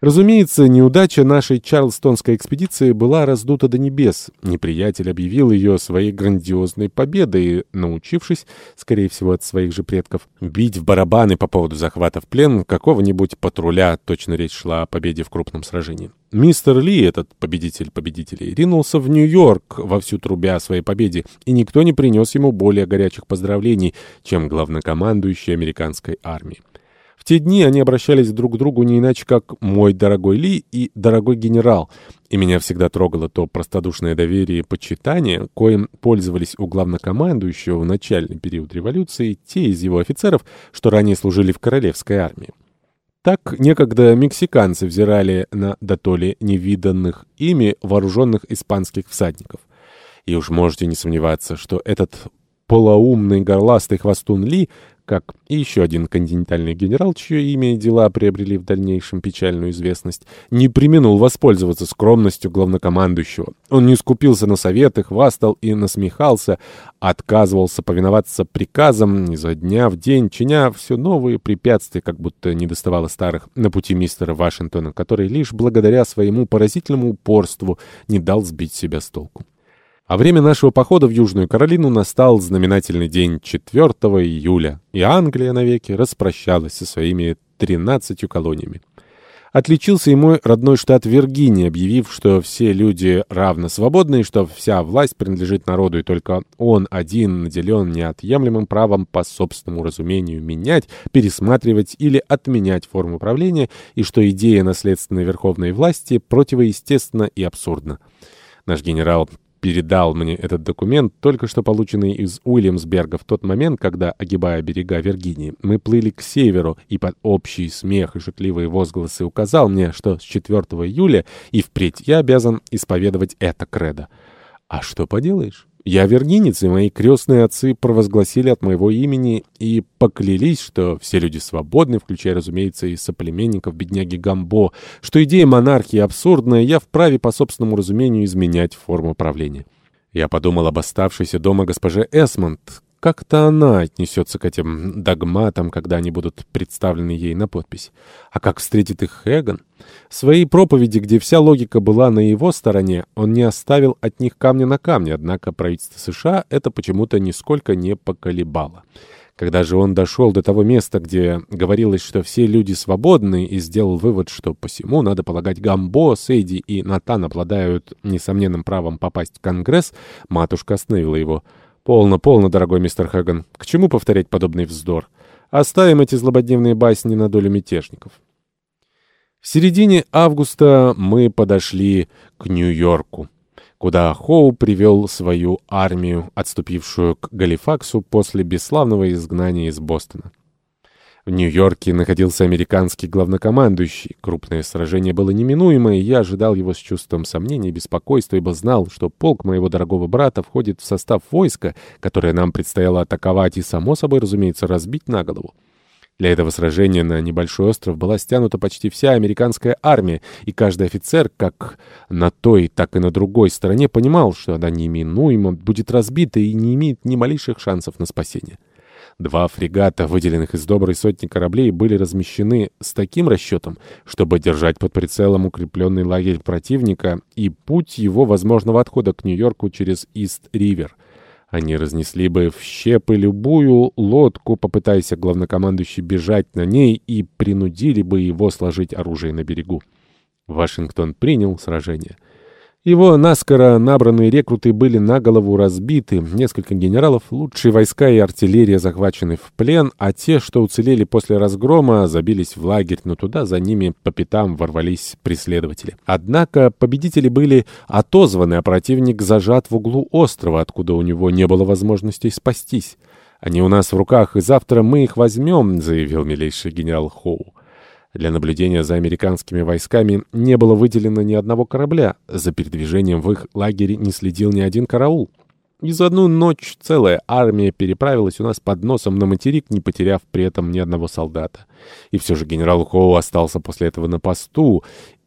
Разумеется, неудача нашей Чарльстонской экспедиции была раздута до небес. Неприятель объявил ее своей грандиозной победой, научившись, скорее всего, от своих же предков, бить в барабаны по поводу захвата в плен какого-нибудь патруля, точно речь шла о победе в крупном сражении. Мистер Ли, этот победитель победителей, ринулся в Нью-Йорк во всю трубя о своей победе, и никто не принес ему более горячих поздравлений, чем главнокомандующий американской армией. В те дни они обращались друг к другу не иначе, как «мой дорогой Ли» и «дорогой генерал», и меня всегда трогало то простодушное доверие и почитание, коим пользовались у главнокомандующего в начальный период революции те из его офицеров, что ранее служили в королевской армии. Так некогда мексиканцы взирали на дотоле невиданных ими вооруженных испанских всадников. И уж можете не сомневаться, что этот полоумный горластый хвостун Ли как и еще один континентальный генерал, чье имя и дела приобрели в дальнейшем печальную известность, не применул воспользоваться скромностью главнокомандующего. Он не скупился на советы, хвастал и насмехался, отказывался повиноваться приказам изо дня в день, чиня все новые препятствия, как будто не доставало старых, на пути мистера Вашингтона, который лишь благодаря своему поразительному упорству не дал сбить себя с толку. А время нашего похода в Южную Каролину настал знаменательный день 4 июля, и Англия навеки распрощалась со своими 13 колониями. Отличился и мой родной штат Виргиния, объявив, что все люди равно свободны, и что вся власть принадлежит народу, и только он один наделен неотъемлемым правом по собственному разумению менять, пересматривать или отменять форму правления, и что идея наследственной верховной власти противоестественна и абсурдна. Наш генерал передал мне этот документ, только что полученный из Уильямсберга в тот момент, когда, огибая берега Виргинии, мы плыли к северу, и под общий смех и шутливые возгласы указал мне, что с 4 июля и впредь я обязан исповедовать это кредо. А что поделаешь? Я вергинец, и мои крестные отцы провозгласили от моего имени и поклялись, что все люди свободны, включая, разумеется, и соплеменников бедняги Гамбо, что идея монархии абсурдная, я вправе по собственному разумению изменять форму правления. Я подумал об оставшейся дома госпоже Эсмонд, как-то она отнесется к этим догматам, когда они будут представлены ей на подпись. А как встретит их Хэган? В своей проповеди, где вся логика была на его стороне, он не оставил от них камня на камне, однако правительство США это почему-то нисколько не поколебало. Когда же он дошел до того места, где говорилось, что все люди свободны, и сделал вывод, что посему надо полагать Гамбо, Сейди и Натан обладают несомненным правом попасть в Конгресс, матушка остановила его — «Полно, полно, дорогой мистер Хэган. К чему повторять подобный вздор? Оставим эти злободневные басни на долю мятежников». В середине августа мы подошли к Нью-Йорку, куда Хоу привел свою армию, отступившую к Галифаксу после бесславного изгнания из Бостона. В Нью-Йорке находился американский главнокомандующий. Крупное сражение было неминуемо, и я ожидал его с чувством сомнения и беспокойства, ибо знал, что полк моего дорогого брата входит в состав войска, которое нам предстояло атаковать и, само собой, разумеется, разбить на голову. Для этого сражения на небольшой остров была стянута почти вся американская армия, и каждый офицер, как на той, так и на другой стороне, понимал, что она неминуемо будет разбита и не имеет ни малейших шансов на спасение. Два фрегата, выделенных из доброй сотни кораблей, были размещены с таким расчетом, чтобы держать под прицелом укрепленный лагерь противника и путь его возможного отхода к Нью-Йорку через Ист-Ривер. Они разнесли бы в щепы любую лодку, попытаясь главнокомандующий бежать на ней, и принудили бы его сложить оружие на берегу. Вашингтон принял сражение. Его наскоро набранные рекруты были на голову разбиты, несколько генералов, лучшие войска и артиллерия захвачены в плен, а те, что уцелели после разгрома, забились в лагерь, но туда за ними по пятам ворвались преследователи. Однако победители были отозваны, а противник зажат в углу острова, откуда у него не было возможности спастись. «Они у нас в руках, и завтра мы их возьмем», — заявил милейший генерал Хоу. Для наблюдения за американскими войсками не было выделено ни одного корабля. За передвижением в их лагере не следил ни один караул. И за одну ночь целая армия переправилась у нас под носом на материк, не потеряв при этом ни одного солдата. И все же генерал Хоу остался после этого на посту,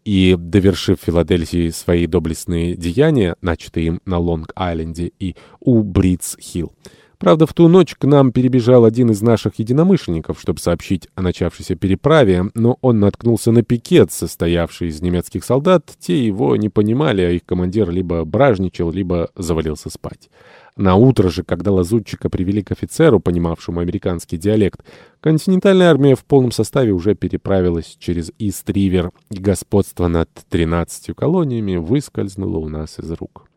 и, довершив Филадельфии свои доблестные деяния, начатые им на Лонг-Айленде и у Бритс-Хилл, Правда, в ту ночь к нам перебежал один из наших единомышленников, чтобы сообщить о начавшейся переправе, но он наткнулся на пикет, состоявший из немецких солдат. Те его не понимали, а их командир либо бражничал, либо завалился спать. На утро же, когда лазутчика привели к офицеру, понимавшему американский диалект, континентальная армия в полном составе уже переправилась через Ист-Ривер, и господство над тринадцатью колониями выскользнуло у нас из рук.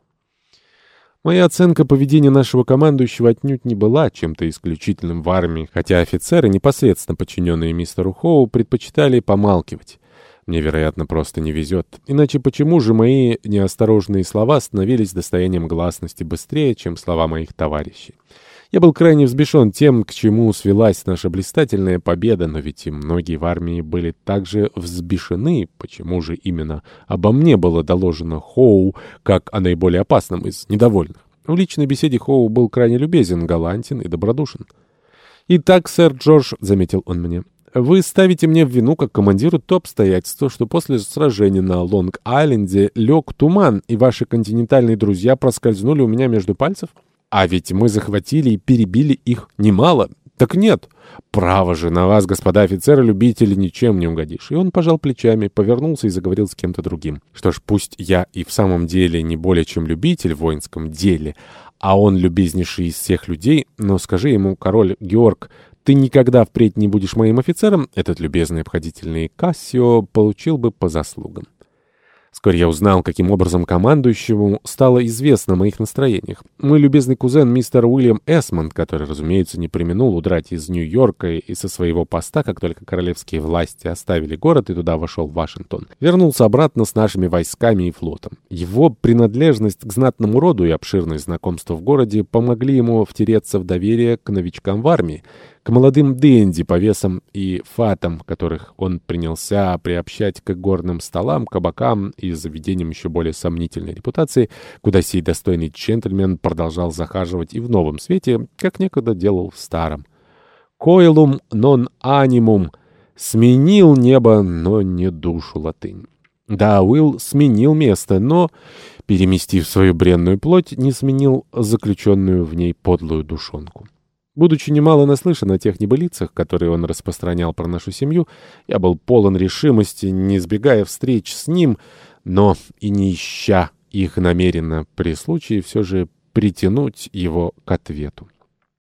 Моя оценка поведения нашего командующего отнюдь не была чем-то исключительным в армии, хотя офицеры, непосредственно подчиненные мистеру Хоу, предпочитали помалкивать. Мне, вероятно, просто не везет. Иначе почему же мои неосторожные слова становились достоянием гласности быстрее, чем слова моих товарищей? Я был крайне взбешен тем, к чему свелась наша блистательная победа, но ведь и многие в армии были также взбешены, почему же именно обо мне было доложено Хоу, как о наиболее опасном из недовольных. В личной беседе Хоу был крайне любезен, галантен и добродушен. «Итак, сэр Джордж», — заметил он мне, — «вы ставите мне в вину, как командиру, то обстоятельство, что после сражения на Лонг-Айленде лег туман, и ваши континентальные друзья проскользнули у меня между пальцев?» А ведь мы захватили и перебили их немало. Так нет. Право же, на вас, господа офицеры-любители, ничем не угодишь. И он пожал плечами, повернулся и заговорил с кем-то другим. Что ж, пусть я и в самом деле не более чем любитель в воинском деле, а он любезнейший из всех людей, но скажи ему, король Георг, ты никогда впредь не будешь моим офицером, этот любезный обходительный Кассио получил бы по заслугам. Вскоре я узнал, каким образом командующему стало известно о моих настроениях. Мой любезный кузен мистер Уильям Эсмонд, который, разумеется, не применул удрать из Нью-Йорка и со своего поста, как только королевские власти оставили город и туда вошел Вашингтон, вернулся обратно с нашими войсками и флотом. Его принадлежность к знатному роду и обширное знакомство в городе помогли ему втереться в доверие к новичкам в армии, к молодым денди по весам и фатам, которых он принялся приобщать к горным столам, кабакам и заведениям еще более сомнительной репутации, куда сей достойный джентльмен продолжал захаживать и в новом свете, как некогда делал в старом. «Коилум нон анимум» — сменил небо, но не душу латынь. Да, Уилл сменил место, но, переместив свою бренную плоть, не сменил заключенную в ней подлую душонку. Будучи немало наслышан о тех небылицах, которые он распространял про нашу семью, я был полон решимости, не избегая встреч с ним, но и не ища их намеренно при случае все же притянуть его к ответу.